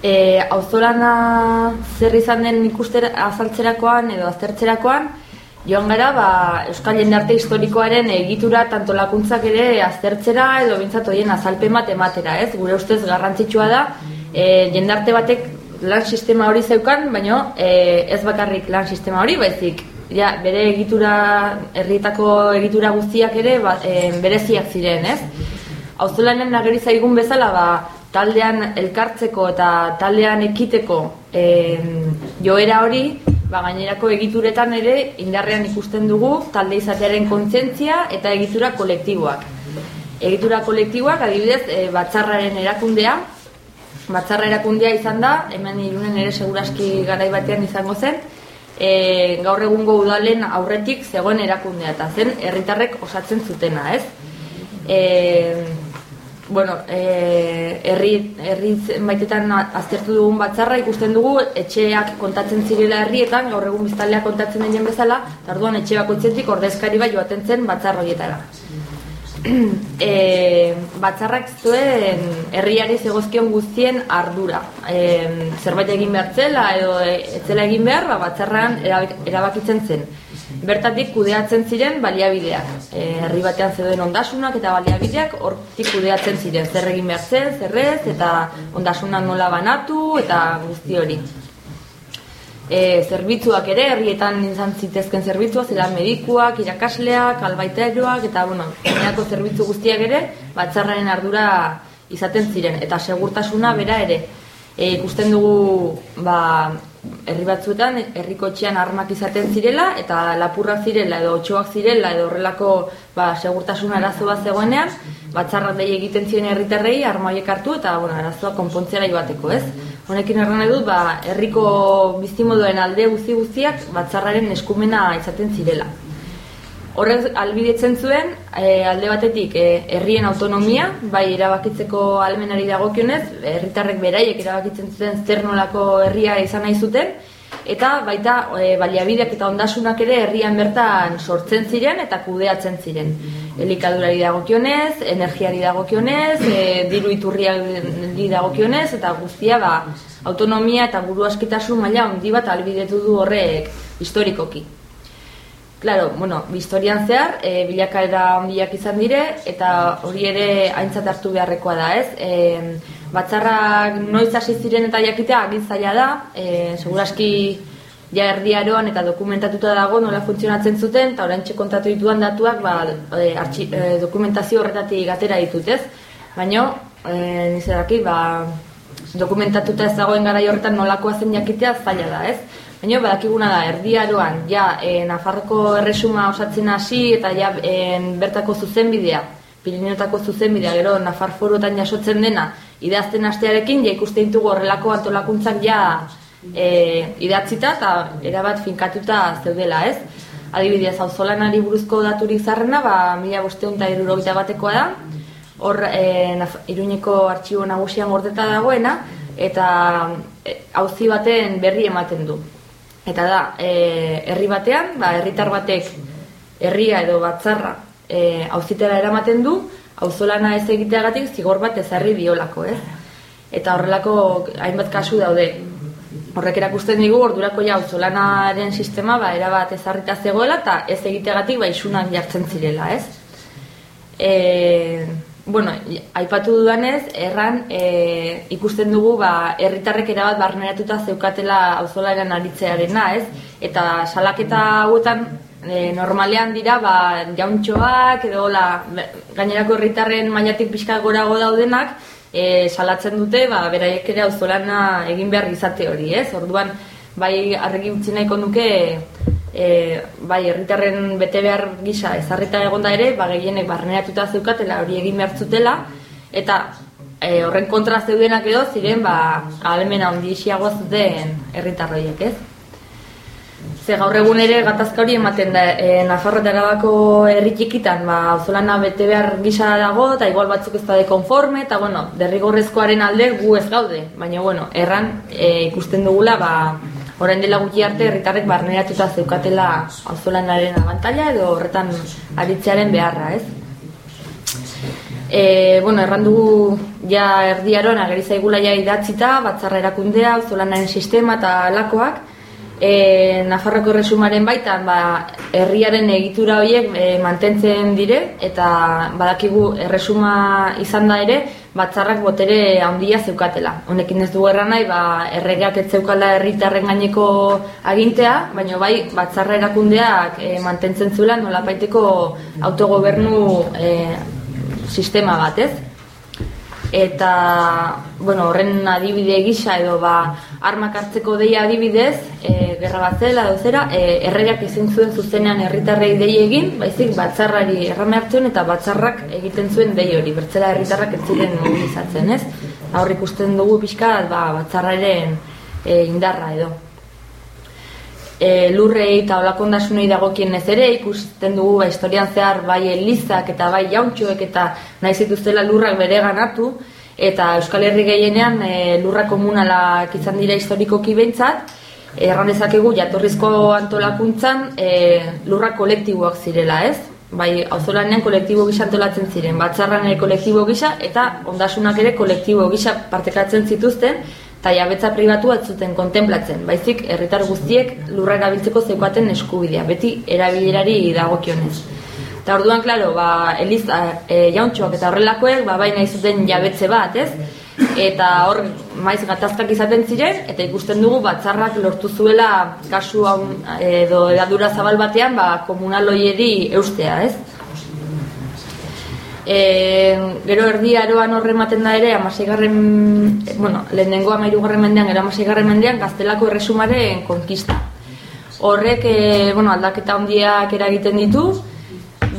E, auzolana zer izan den ikustera azaltzerakoan edo aztertzerakoan joan gara ba, Euskal Jendarte historikoaren egitura tantolakuntzak ere aztertzera edo bintzat horien azalpen bat ematera, ez? Gure ustez garrantzitsua da, e, jendarte batek lan sistema hori zeukan, baino e, ez bakarrik lan sistema hori, baizik ja, bere egitura, herrietako egitura guztiak ere ba, e, bereziak ziren, ez? Auzolanen nageri zaigun bezala, ba, taldean elkartzeko eta taldean ekiteko e, joera hori, ba, gainerako egituretan ere indarrean ikusten dugu talde izatearen kontzientzia eta egitura kolektiboak. Egitura kolektiboak adibidez e, batzarraren erakundea, batzarra erakundea izan da, hemen irunen ere seguraski garai batean izango zen, e, gaur egungo udalen aurretik zegoen erakundea eta zen herritarrek osatzen zutena, ez? E, bueno, e, herri, herri baitetan aztertu dugun batzarra ikusten dugu etxeak kontatzen zirela herrietan, gaur egun biztalea kontatzen den bezala, eta orduan etxe bakoitzetik ordezkari bai joaten zen batzar horietara. e, <clears throat> batzarrak zuen herriari zegozkion guztien ardura. E, zerbait egin behar zela edo etzela egin behar, ba, batzarran erabakitzen zen. Bertatik kudeatzen ziren baliabideak. E, herri batean zeuden ondasunak eta baliabideak hortik kudeatzen ziren. Zer egin behar zen, zerrez, eta ondasunak nola banatu, eta guzti hori e, zerbitzuak ere, herrietan izan zitezken zerbitzua, zela medikuak, irakasleak, albaiteroak, eta, bueno, gainako zerbitzu guztiak ere, batzarraren ardura izaten ziren, eta segurtasuna bera ere. E, ikusten dugu, ba, herri batzuetan, herriko etxean armak izaten zirela, eta lapurrak zirela, edo otxoak zirela, edo horrelako ba, segurtasuna arazoa zegoenean, batzarrak dei egiten ziren herritarrei armaiek hartu, eta bueno, arazoa konpontzera joateko, ez? Honekin erran nahi dut, ba, herriko biztimoduen alde guzti guztiak batzarraren eskumena izaten zirela. Horrez albidetzen zuen, e, alde batetik, e, herrien autonomia, bai erabakitzeko almenari dagokionez, herritarrek beraiek erabakitzen zuten zer nolako herria izan nahi zuten, eta baita e, baliabideak eta ondasunak ere herrian bertan sortzen ziren eta kudeatzen ziren. Elikadurari dagokionez, energiari dagokionez, e, diru iturriari dagokionez, eta guztia ba, autonomia eta buru askitasun maila handi bat albidetu du horrek historikoki. Claro, bueno, historian zehar, e, bilakaera handiak izan dire, eta hori ere aintzat hartu beharrekoa da, ez? E, batzarrak noiz hasi ziren eta jakitea agin zaila da, e, seguraski ja erdiaroan eta dokumentatuta dago nola funtzionatzen zuten, eta orain kontatu dituan datuak ba, e, artxi, e, dokumentazio horretatik gatera ditut, ez? Baina, e, nizeraki, ba, dokumentatuta ez dagoen gara horretan nolakoa zen jakitea zaila da, ez? Baina, badakiguna da, erdiaroan, ja, e, Nafarroko erresuma osatzen hasi eta ja, e, bertako zuzenbidea, Pirineotako zuzenbidea, gero, Nafar forotan jasotzen dena, idazten astearekin, ja ikusten ditugu horrelako antolakuntzak ja, e, idatzita eta erabat finkatuta zeudela, ez? Adibidez, hau zolanari buruzko daturik zarrena, ba, mila bosteun eta batekoa da, hor e, iruñeko artxibo nagusian gordeta dagoena, eta hauzi baten berri ematen du. Eta da, e, herri batean, ba, herritar batek herria edo batzarra e, auzitera eramaten du, auzolana ez egiteagatik zigor bat ezarri biolako, ez? Eta horrelako hainbat kasu daude, Horrek erakusten digu ordurako ja auzolanaren sistema ba erabat ezarrita zegoela eta ez egitegatik ba isunak jartzen zirela, ez? E, bueno, aipatu dudanez, erran e, ikusten dugu ba herritarrek erabat barneratuta zeukatela auzolaren aritzearena, ez? Eta salaketa hauetan e, normalean dira ba jauntxoak edo la, gainerako herritarren mailatik pixka gorago daudenak e, salatzen dute, ba, beraiek ere auzolana egin behar izate hori, ez? Orduan, bai, arregi utzi nahiko nuke, e, bai, herritarren bete behar gisa ezarrita egonda ere, ba, gehienek barneratuta zeukatela hori egin behar zutela, eta e, horren kontra zeudenak edo ziren, ba, almena ondi isiagoa zuten herritarroiek, ez? Ze gaur egun ere gatazka hori ematen da e, Nafarro eta Arabako herri txikitan, ba, auzolana bete behar gisa dago, eta igual batzuk ez da de konforme, eta bueno, derrigorrezkoaren alde gu ez gaude. Baina, bueno, erran e, ikusten dugula, ba, orain dela gutxi arte herritarrek barneratuta zeukatela auzolanaren abantaila edo horretan aritzearen beharra, ez? E, bueno, erran dugu ja erdiaroan agerizaigula ja idatzita, batzarra erakundea, auzolanaren sistema eta lakoak, e, Nafarroko erresumaren baitan ba, herriaren egitura horiek e, mantentzen dire eta badakigu erresuma izan da ere batzarrak botere handia zeukatela. Honekin ez du erran nahi, ba, erregeak ez zeukala herritarren gaineko agintea, baina bai batzarra erakundeak e, mantentzen zuela nolapaiteko autogobernu e, sistema bat, ez? Eta bueno, horren adibide gisa edo ba, armak hartzeko deia adibidez, e, gerra bat zela edo zera, e, erregeak ezin zuen zuzenean herritarrei dei egin, baizik batzarrari errame hartzen eta batzarrak egiten zuen dei hori, bertzela herritarrak ez ziren mobilizatzen, ez? Hor ikusten dugu pixka ba, batzarraren e, indarra edo e, lurrei eta olakondasunei dagokien ez ere ikusten dugu ba, historian zehar bai elizak eta bai jauntxoek eta nahi zituztela lurrak bere ganatu eta Euskal Herri gehienean e, lurra komunalak izan dira historikoki behintzat. Erran dezakegu jatorrizko antolakuntzan e, lurra kolektiboak zirela ez? Bai auzolanean kolektibo gisa antolatzen ziren batzarran kolektibo gisa eta ondasunak ere kolektibo gisa partekatzen zituzten eta jabetza pribatu zuten kontemplatzen, baizik herritar guztiek lurra erabiltzeko zeukaten eskubidea, beti erabilerari dagokionez. Eta orduan, klaro, ba, eliz, e, jauntxoak eta horrelakoek, ba, baina izuten jabetze bat, ez? Eta hor, maiz gatazkak izaten ziren, eta ikusten dugu batzarrak lortu zuela kasu hau edo edadura zabal batean, ba, komunaloieri eustea, ez? E, gero erdi aroan horre ematen da ere, amaseigarren, bueno, lehenengo amairugarren mendean, gero amaseigarren mendean, gaztelako erresumaren konkista. Horrek, e, bueno, aldaketa handiak eragiten ditu,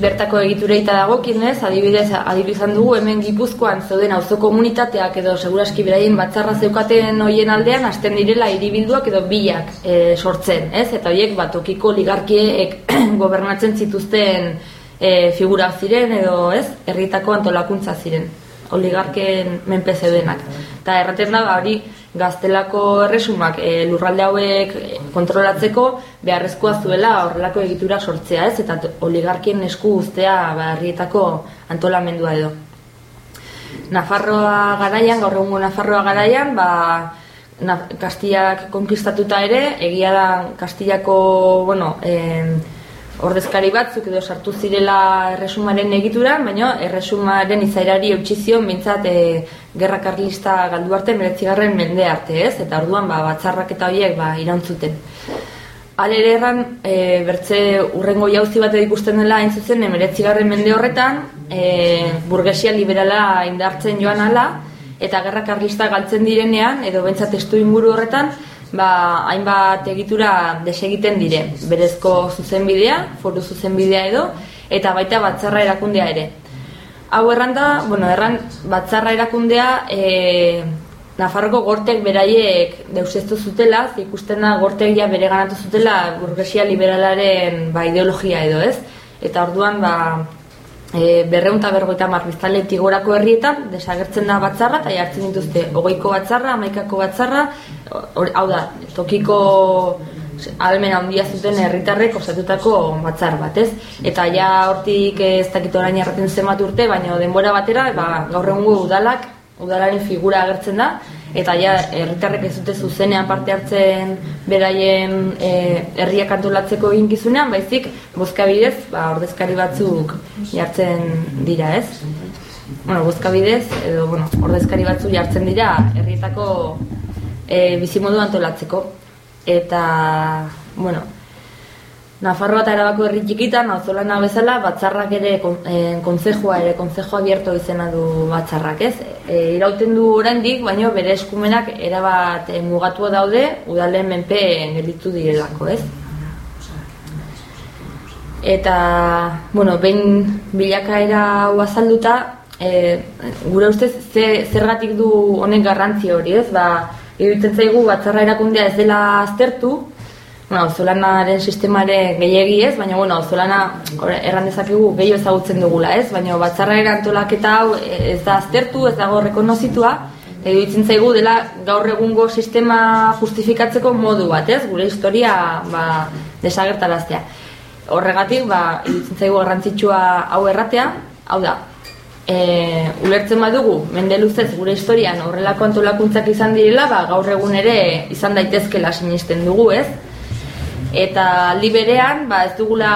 bertako egitureita dago, kinez, adibidez, adibizan dugu, hemen gipuzkoan zeuden auzo komunitateak edo seguraski beraien batzarra zeukaten hoien aldean, hasten direla hiribilduak edo bilak e, sortzen, ez? Eta horiek, batokiko ligarkiek <clears throat> gobernatzen zituzten e, figura ziren edo ez, herritako antolakuntza ziren, oligarken menpe zeudenak. Eta erraten da, ba, hori gaztelako erresumak e, lurralde hauek kontrolatzeko beharrezkoa zuela horrelako egitura sortzea ez, eta oligarkien esku guztea ba, herrietako antolamendua edo. Nafarroa garaian, gaur egungo Nafarroa garaian, ba, na, Kastiak konkistatuta ere, egia da Kastillako, bueno, eh, ordezkari batzuk edo sartu zirela erresumaren egitura, baina erresumaren izairari eutxi zion bintzat e, gerra karlista galdu arte meretzigarren mende arte ez, eta orduan ba, batzarrak eta horiek ba, irantzuten. Alere erran, e, bertze urrengo jauzi bat ikusten dela hain zuzen emeretzigarren mende horretan, e, burgesia liberala indartzen joan ala, eta gerra karlista galtzen direnean, edo bentsat testu inguru horretan, ba, hainbat egitura desegiten dire. Berezko zuzenbidea, foru zuzenbidea edo, eta baita batzarra erakundea ere. Hau erranda, bueno, erran batzarra erakundea e, Nafarroko gortek beraiek deusestu zutela, ikusten da gortek ja bere ganatu zutela burgesia liberalaren ba, ideologia edo ez. Eta orduan, ba, e, berreun eta bergoita marbiztaletik gorako herrietan, desagertzen da batzarra, eta jartzen dituzte, ogoiko batzarra, amaikako batzarra, hau da, tokiko almen handia zuten herritarrek osatutako batzar bat, ez? Eta ja hortik ez dakit orain erraten zenbat urte, baina denbora batera, ba, gaur egungo udalak, udalaren figura agertzen da, eta ja herritarrek ez dute zuzenean parte hartzen beraien e, herriak antolatzeko eginkizunean, baizik bozka bidez, ba, ordezkari batzuk jartzen dira, ez? Bueno, bozka bidez, edo, bueno, ordezkari batzuk jartzen dira herrietako e, bizimodu antolatzeko. Eta, bueno, Nafarroa eta erabako herri txikitan, auzolana bezala, batzarrak ere, e, konzejua ere, konzejoa bierto izena du batzarrak, ez? E, irauten du oraindik, baina bere eskumenak erabat e, mugatua daude, udalen menpe gelditu direlako, ez? Eta, bueno, behin bilakaera azalduta, e, gure ustez, ze, zergatik du honek garrantzi hori, ez? Ba, iruditzen zaigu batzarra erakundea ez dela aztertu, bueno, auzolanaren sistemare gehiegi ez, baina bueno, auzolana erran dezakegu gehiago ezagutzen dugula, ez? Baina batzarra antolaketa hau ez da aztertu, ez dago rekonozitua, itzen zaigu dela gaur egungo sistema justifikatzeko modu bat, ez? Gure historia ba, desagertaraztea. Horregatik, ba, iruditzen zaigu garrantzitsua hau erratea, hau da, e, ulertzen badugu, mende luzez gure historian horrelako antolakuntzak izan direla, ba, gaur egun ere izan daitezkela sinisten dugu, ez? Eta aldi berean ba, ez dugula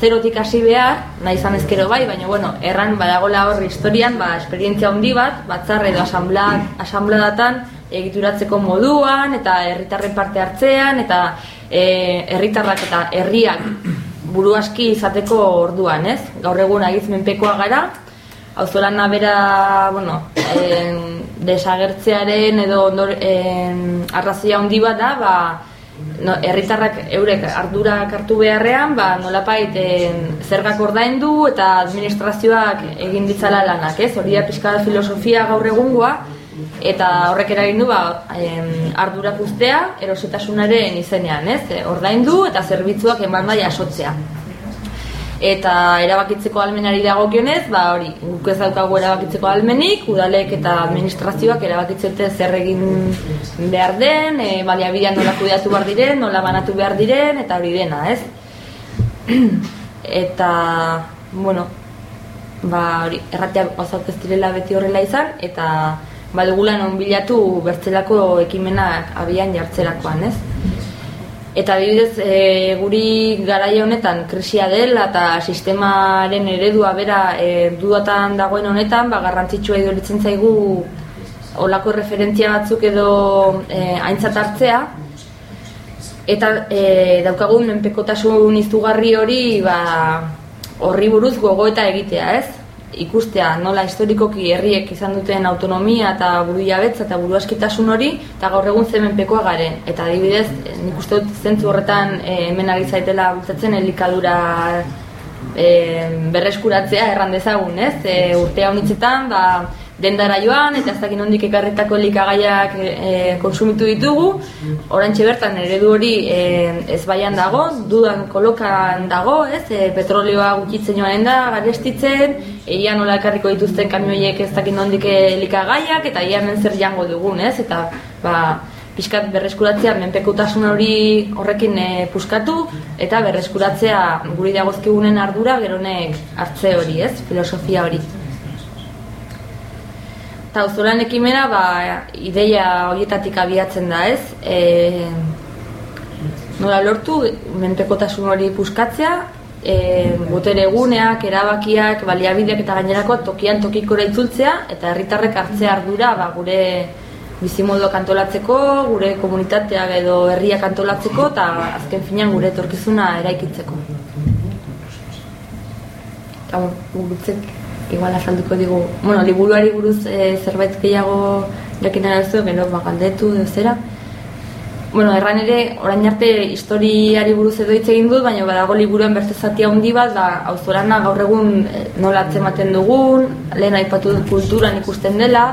zerotik hasi behar, nahi izan ezkero bai, baina bueno, erran badagola hor historian ba, esperientzia handi bat, batzar edo asamblea, asambleatan egituratzeko moduan eta herritarren parte hartzean eta e, herritarrak eta herriak buru aski izateko orduan, ez? Gaur egun agizmenpekoa gara, auzolana bera, bueno, en, desagertzearen edo ondor, en, arrazia handi bat da, ba, no, herritarrak eurek ardurak hartu beharrean, ba, nolapait en, zergak ordaindu eta administrazioak egin ditzala lanak, ez? Hori da pixka filosofia gaur egungoa, eta horrek eragin du ba, em, ardurak ustea erositasunaren izenean, ez? Ordaindu eta zerbitzuak eman bai asotzea. Eta erabakitzeko almenari dagokionez, ba hori, guk ez daukagu erabakitzeko almenik, udalek eta administrazioak erabakitzete zer egin behar den, e, baliabidean nola kudeatu behar diren, nola banatu behar diren, eta hori dena, ez? <clears throat> eta, bueno, ba hori, errateak gauzak ez direla beti horrela izan, eta badugula non bilatu bertzelako ekimenak abian jartzerakoan, ez? Eta adibidez, e, guri garaia honetan krisia dela eta sistemaren eredua bera e, dudatan dagoen honetan, ba, garrantzitsua iduritzen zaigu olako referentzia batzuk edo e, aintzat hartzea, eta e, daukagun menpekotasun izugarri hori ba, horri buruz gogoeta egitea, ez? Ikustea nola historikoki herriek izan duten autonomia eta buru jabetza eta buru askitasun hori eta gaur egun zemenpekoa garen. Eta adibidez, nik uste dut zentzu horretan e, hemen ari zaitela bultzatzen elikadura e, berreskuratzea erran dezagun, ez? E, urtea honitzetan, ba, dendara joan eta ez dakin hondik ekarretako elikagaiak e, konsumitu ditugu orantxe bertan eredu hori e, ez baian dago, dudan kolokan dago, ez, e, petrolioa gutxitzen joanen da, garestitzen egia nola ekarriko dituzten kamioiek ez dakin hondik elikagaiak eta ia zer jango dugun, ez, eta ba, pixkat berreskuratzea menpekutasun hori horrekin e, puskatu eta berreskuratzea guri dagozkigunen ardura geronek hartze hori, ez, filosofia hori. Eta auzolan ekimena, ba, ideia horietatik abiatzen da, ez? E, nola lortu, menpekotasun hori puskatzea, e, botere eguneak, erabakiak, baliabideak eta gainerakoak tokian tokikora itzultzea, eta herritarrek hartzea ardura, ba, gure bizimodo kantolatzeko, gure komunitateak edo herriak kantolatzeko, eta azken finean gure etorkizuna eraikitzeko. Eta, gurutzek igual azalduko digu, bueno, liburuari buruz e, zerbait gehiago jakin arazu, gero ba, galdetu zera. Bueno, erran ere, orain arte historiari buruz edo hitz egin dut, baina badago liburuan beste zati handi bat, da ba, auzorana gaur egun e, nola atzematen dugun, lehen aipatu dut kulturan ikusten dela,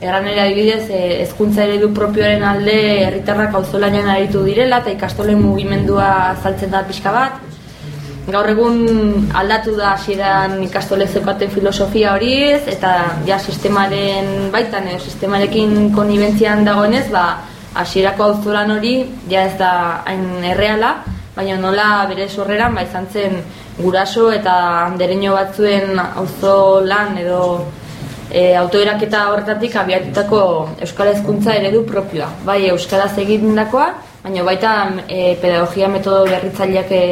erran ere adibidez, e, ezkuntza eredu propioaren alde herritarrak auzolanean aritu direla, eta ikastolen mugimendua saltzen da pixka bat, gaur egun aldatu da hasieran ikastole zeukaten filosofia hori ez, eta ja sistemaren baitan edo sistemarekin konibentzian dagoenez, ba, hasierako auzolan hori ja ez da hain erreala, baina nola bere sorreran ba, izan zen guraso eta dereño batzuen auzo lan edo e, autoeraketa horretatik abiatutako Euskal Hezkuntza eredu propioa. Bai, Euskaraz egindakoa, baina baita e, pedagogia metodo berritzaileak e,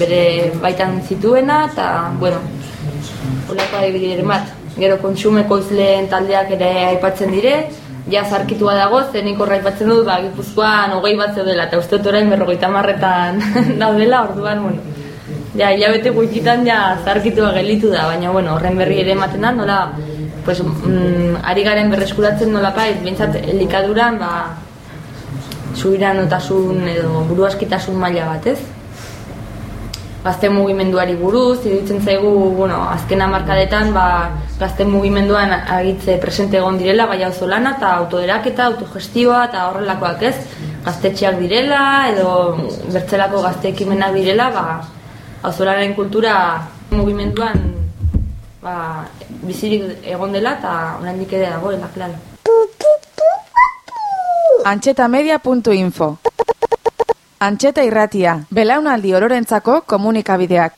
bere baitan zituena eta bueno holako adibideren bat. Gero kontsumeko izleen taldeak ere aipatzen dire ja zarkitua dago zenik horra aipatzen dut ba, gipuzkoan hogei bat zeudela eta uste orain berrogeita marretan <laughs> daudela orduan bueno ja hilabete gutxitan ja zarkitua gelitu da baina bueno horren berri ere ematen da nola pues, mm, ari garen berreskuratzen nola paiz bintzat elikaduran ba, subiranotasun edo buruaskitasun maila bat, ez? Gazte mugimenduari buruz, iruditzen zaigu, bueno, azken hamarkadetan, ba, gazte mugimenduan agitze presente egon direla, bai auzo lana eta autoderaketa, autogestioa eta horrelakoak, ez? Gaztetxeak direla edo bertzelako gazte ekimenak direla, ba, auzolanaren kultura mugimenduan ba, bizirik egon dela eta oraindik ere dagoela, klaro antxetamedia.info Antxeta irratia, belaunaldi ororentzako komunikabideak.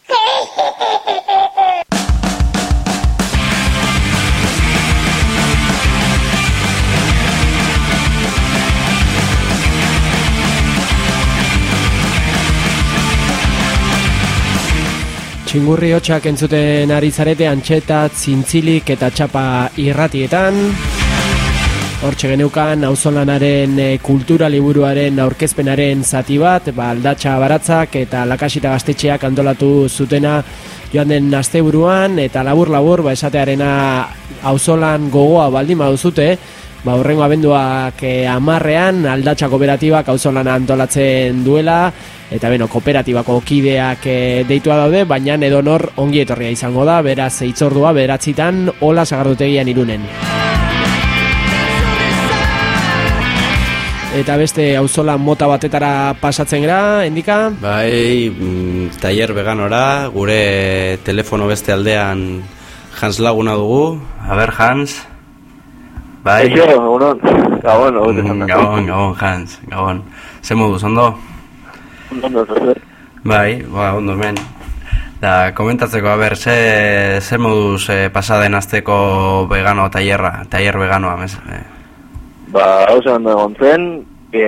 Txingurri hotxak entzuten ari zarete antxeta, zintzilik eta txapa irratietan. Hortxe geneukan auzolanaren e, kultura liburuaren aurkezpenaren zati bat, ba, aldatxa baratzak eta lakasita gaztetxeak antolatu zutena joan den asteburuan eta labur-labur ba, esatearena auzolan gogoa baldin baduzute, ba, urrengo abenduak e, amarrean aldatxa kooperatibak auzolana antolatzen duela, eta beno, kooperatibako kideak e, deitua daude, baina edo nor ongi etorria izango da, beraz eitzordua, beratzitan, hola sagardotegian irunen. Eta beste auzola mota batetara pasatzen gara, endika? Bai, mm, tailer veganora, gure telefono beste aldean Hans laguna dugu. A ber, Hans. Bai. Eixo, egunon, gabon, Mm, Gabon, gabon, Hans, gabon. Ze moduz, ondo? Ondo. Bai, ba, ondo hemen. Da, komentatzeko, a ber, ze, ze moduz eh, pasaden azteko vegano tailerra, tailer veganoa, mes, eh. Ba, hau zen egon zen, e,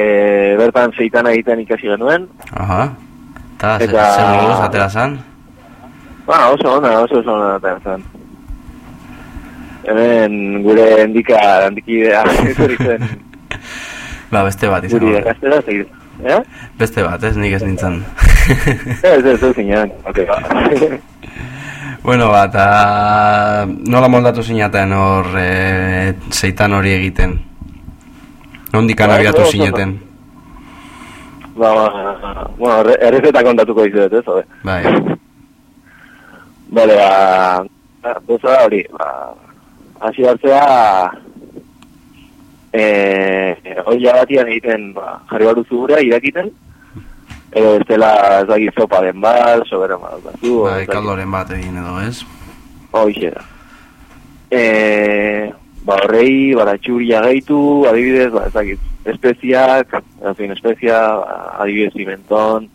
bertan zeitana egiten ikasi genuen. Aha. Ta, Eta- ze moduz, atera zan? Ba, oso ona, oso oso ona eta zen. Hemen gure endika, handikidea, <laughs> etorri zen, Ba, beste bat izango. guri da. ergaztera, segir. Eh? Beste bat, ez nik ez nintzen. <laughs> Ez, ez, ez zinean, ok, ba. <laughs> bueno, ba, eta nola moldatu zinaten hor e, zeitan hori egiten? Nondik Ba, abiatu oso- zineten? ba, ba, bueno, erre- errezeta kontatuko dizuet, ez, hobe. Bai. Bale, ba, ba, boza da hori, ba, hasi hartzea, eh, oila batian egiten, ba, jarri baruzu gura, irakiten, edo bestela ez dakit zopa den bat, sobera badukatu, Bai, kaldoren bat egin edo, ez? Hoxe da. E, ba, horrei, baratxuria gehitu, adibidez, ba, ez dakit, espeziak, en fin, espezia, ba, adibidez, pimenton,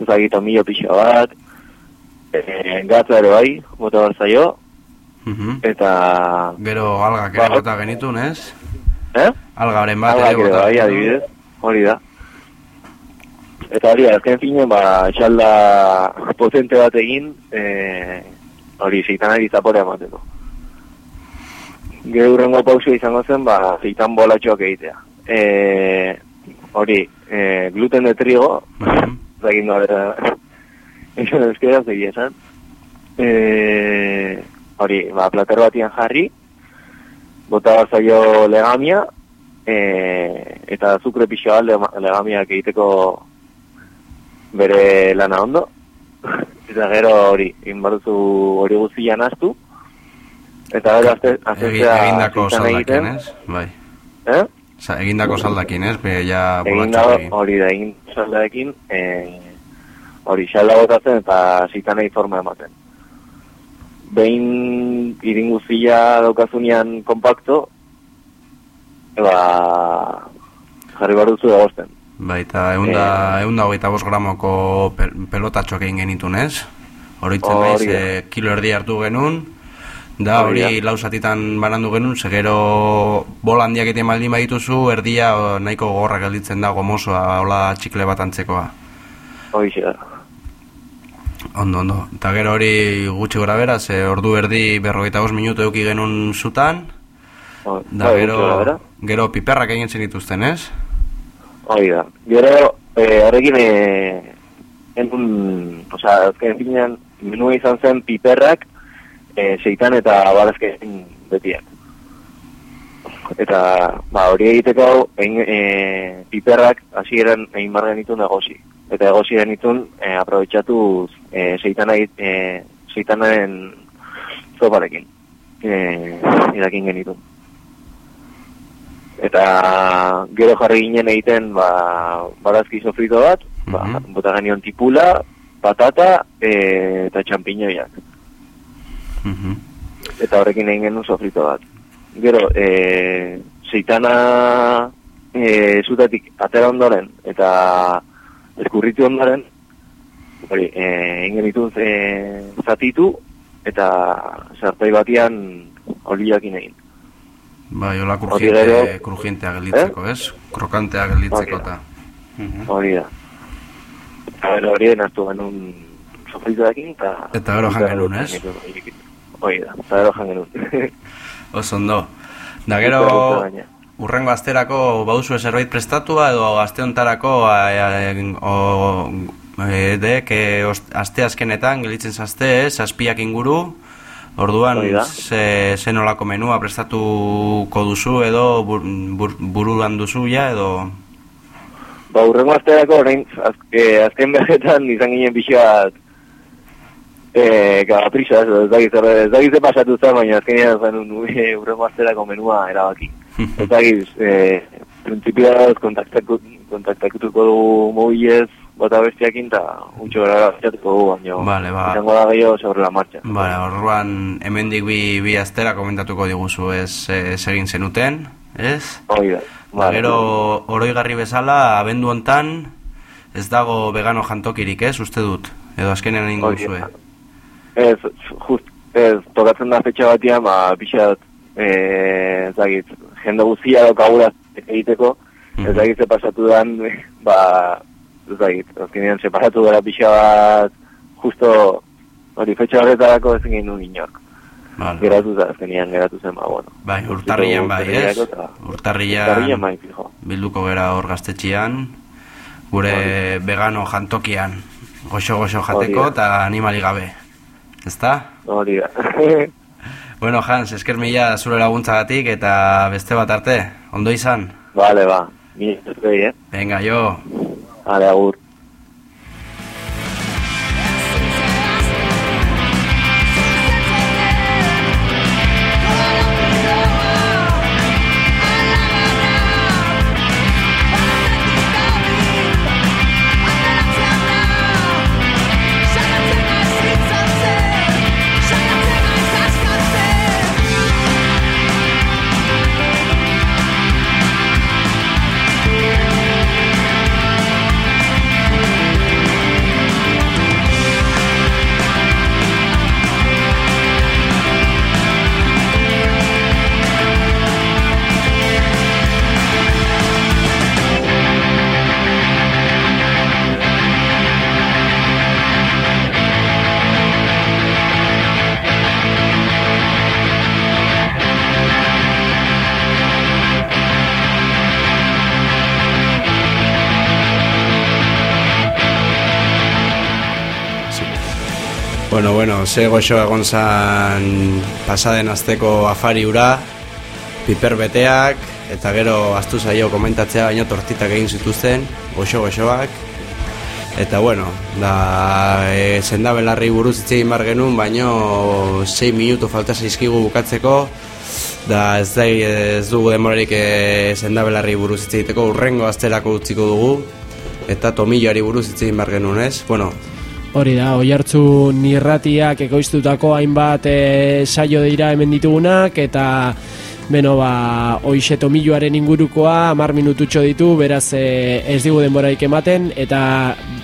ez dakit, omillo pixa bat, e, gatza ere bai, bota behar zaio, Mhm. eta, Gero algak Ba, ere bota genitun, ez? eh? Algaren bat ere bota bai, adibidez, hori da. Eta hori, azken finen, ba, xalda potente bat egin, e, hori, zeitanari zaporea emateko. Gero urrengo pausua izango zen, ba, zeitan bolatxoak egitea. E, hori, e, gluten de trigo, Mhm. zagin da, bera, esan euskera, zegia esan. E, hori, ba, plater batian jarri, bota zaio legamia, e, eta azukre pixo bat lema- legamiak egiteko bere lana ondo. <laughs> eta gero hori, inbaruzu hori guztian astu, eta gero azte, aztea egindako saldakin, ez? Bai. Eh? Sa, egindako saldakin, ez? Be, ja egin bolatxo da, egin. hori da, egin saldaekin, e, hori xalda botatzen eta zitanei forma ematen. Behin irin guztia daukazunean kompakto, ba, jarri baruzu egosten. Bai, eta eunda, eunda hogeita bost gramoko pel, pelotatxoak egin genitun, ez? Horitzen Hori naiz, e, kilo erdi hartu genuen, da Hori lausatitan banandu genuen, ze gero bola handiak egiten baldin badituzu, erdia nahiko gogorra gelditzen da gomosoa, hola txikle bat antzekoa. Hori da. Ondo, ondo. Eta gero hori gutxi gora bera, ze ordu erdi berrogeita bost minutu euki genuen zutan, Hori, da bai, gero, gero piperrak egin zenituzten, ez? Hori da. Gero, eh, horrekin, eh, enun, oza, azken finean, menua izan zen piperrak, eh, seitan eta barazken betiak. Eta, ba, hori egiteko, egin, eh, piperrak hasieran egin bar genitun egosi. Eta egosi genitun, eh, aprobetxatu eh, seitana, egit- eh, seitanaren zoparekin. Eh, irakin genitun. Eta gero jarri ginen egiten ba, barazki sofrito bat, ba, Mhm. bota genion tipula, patata e, eta txampiñoiak. Mhm. Eta horrekin egin genuen sofrito bat. Gero, e, zeitana e, zutatik atera ondoren eta eskurritu ondoren, hori, e, egin genitun e, zatitu eta sartai batian oliakin egin. Bai, hola krujiente, krujientea gelditzeko, ez? Krokantea gelditzeko Hori da. eta. Mhm. Hori hori denaztu genuen sofritarekin, eta... Eta gero jan genuen, ez? Hoi da, eta gero jan genuen. <laughs> Oso ondo. Da gero, urrengo asterako bauzu zerbait prestatua edo aste hontarako o e, e, aste azkenetan gelitzen zazte, ez, zazpiak inguru. Orduan, ze, ze nolako menua prestatuko duzu edo bur, bur, buruan duzu ja edo... Ba, urrengo asterako orain azke, azken berretan izan ginen pixat eh, gaprisa, ez ez dakit zer- ez dakit pasatu zen, baina azkenean zen un eh, <laughs> urrengo asterako menua erabaki. <laughs> ez dakit, eh, printzipioz kontaktatu, kontaktatuko dugu mobilez bota bestiakin, eta utxo gara bestiatuko dugu, baina Vale, ba. izango da gehiago sobre la marcha. Bale, orduan hemendik bi, bi astera komentatuko diguzu ez e, segin zenuten, ez? Hoi da. Ba, gero oroigarri bezala, abendu hontan ez dago vegano jantokirik, ez? Uste dut, edo azkenean ingo da. Ez, just, ez, tokatzen da fetxa batian, ba, pixat, eh, ez dakit, jende guztia daukagula egiteko, ez dakit ze pasatu dan, <laughs> ba, ez dakit, azkenean separatu gara pixa bat, justo, hori fetxa horretarako ezin genuen inork. Vale. Geratu da, azkenean geratu zen, ba, bueno. Bai, urtarrian bai, ez? Urtarrian, bai, fijo. bilduko gera hor gaztetxian, gure vegano jantokian, goxo-goxo jateko eta animali gabe. Ezta? Hori da. <laughs> Bueno, Hans, esker mila zure laguntzagatik eta beste bat arte, ondo izan? Vale, ba, mi esker, eh? Venga, jo. Vale, agur. Bueno, bueno, ze goxo egon zan pasaden azteko afari ura, piper beteak, eta gero astu zaio komentatzea baino tortitak egin zituzten, goxo goxoak. Eta bueno, da e, sendabelarri buruz hitz egin bar genuen, baino 6 minutu falta zaizkigu bukatzeko, da ez da ez dugu demorarik e, sendabelarri buruz hitz egiteko urrengo asterako utziko dugu, eta tomilloari buruz hitz egin bar genuen, ez? Bueno, Hori da, oi hartzu nirratiak ekoiztutako hainbat e, saio dira hemen ditugunak, eta beno ba, oixe tomiloaren ingurukoa, amar minututxo ditu, beraz e, ez digu denboraik ematen, eta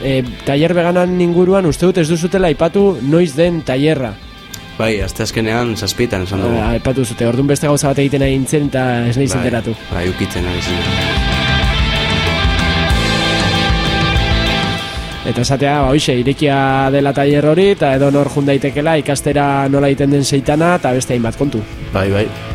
e, tailer veganan inguruan uste dut ez duzutela aipatu noiz den tailerra. Bai, azte azkenean zazpitan esan dugu. Eh, Aipatu zute, orduan beste gauza bat egiten egin zen eta ez nahi Bai, zenteratu. Bai, ukitzen ari zen. Eta esatea, ba, hoxe, irekia dela tailer hori, eta edo nor jun daitekela ikastera nola egiten den seitana, eta beste hainbat kontu. Bai, bai.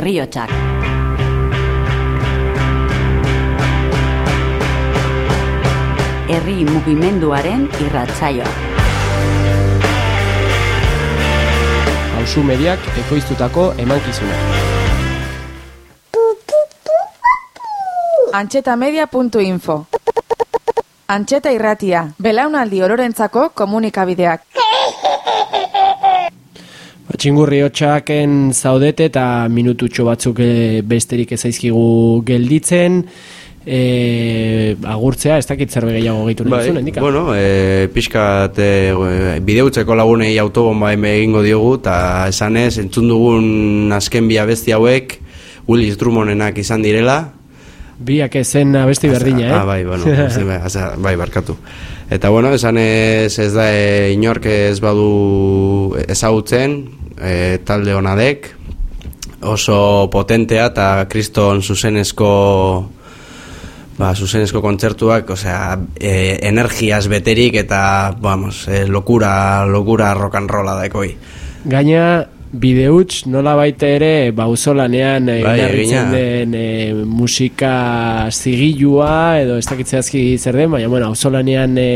Herriotsak. Herri mugimenduaren irratsaioa. Hauzu mediak ekoiztutako emankizuna. Antxetamedia.info Antxeta irratia, belaunaldi ororentzako komunikabideak. Txingurri hotxaken zaudete eta minututxo batzuk eh, besterik ezaizkigu gelditzen. E, agurtzea, ez dakit zerbe gehiago gehitu nahi duzun, endika? bueno, e, pixkat e, bideutzeko lagunei autobomba egingo diogu, eta esanez, entzun dugun azken bi abesti hauek, Willis Drummondenak izan direla, Biak ezen abesti berdina, eh? Ah, bai, bueno, <laughs> bai, bai, asa- bai, barkatu. Eta bueno, esan ez, ez da e, inork ez badu ezagutzen, e, talde honadek, oso potentea eta kriston zuzenezko ba, zuzenezko kontzertuak, osea, e, energiaz beterik eta, vamos, e, lokura, lokura rock and rolla daekoi. Gaina, bideuts nola baita ere bauzolanean e, Bai, den e, musika zigilua edo ez dakitzeazki zer den, baina bueno, auzolanean e,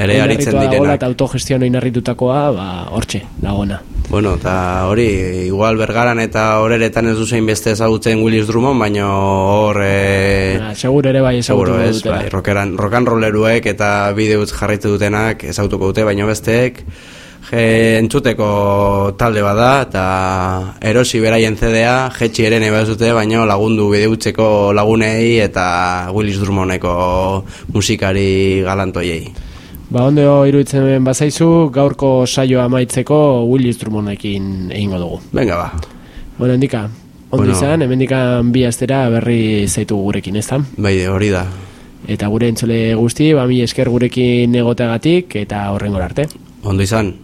Ere aritzen direnak. eta autogestion oinarritutakoa, ba, hortxe, dagona. Bueno, eta hori, igual bergaran eta horeretan ez duzein beste ezagutzen Willis Drummond, baina hor... E, Ah, seguro ere bai ezagutuko ez, dutela. bai, rockeran, rock rolleruek eta bideutz jarraitu dutenak ezagutuko dute, baina besteek je, entzuteko talde bada eta erosi beraien CDA, jetxi ere nahi dute, baina lagundu bideutzeko lagunei eta Willis Drummondeko musikari galantoiei. Ba, ondo iruditzen bazaizu, gaurko saioa amaitzeko Willis Drummondekin egingo dugu. Venga ba, Bueno, endika, ondo Bueno. izan, hemendikan bi astera berri zaitu gurekin, ezta? bai hori da. Eta gure entzule guzti, ba, mi esker gurekin egoteagatik eta horrengora arte. Ondo izan.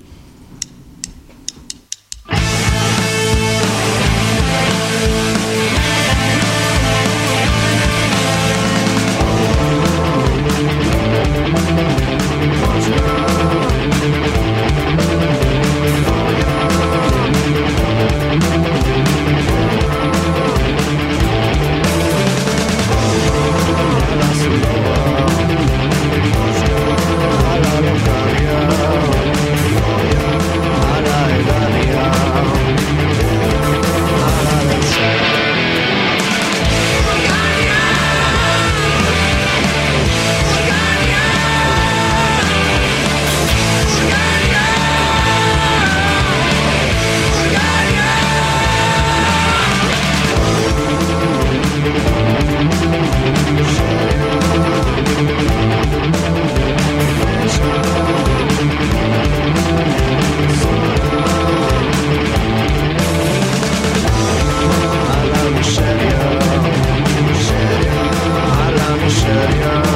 Michigan.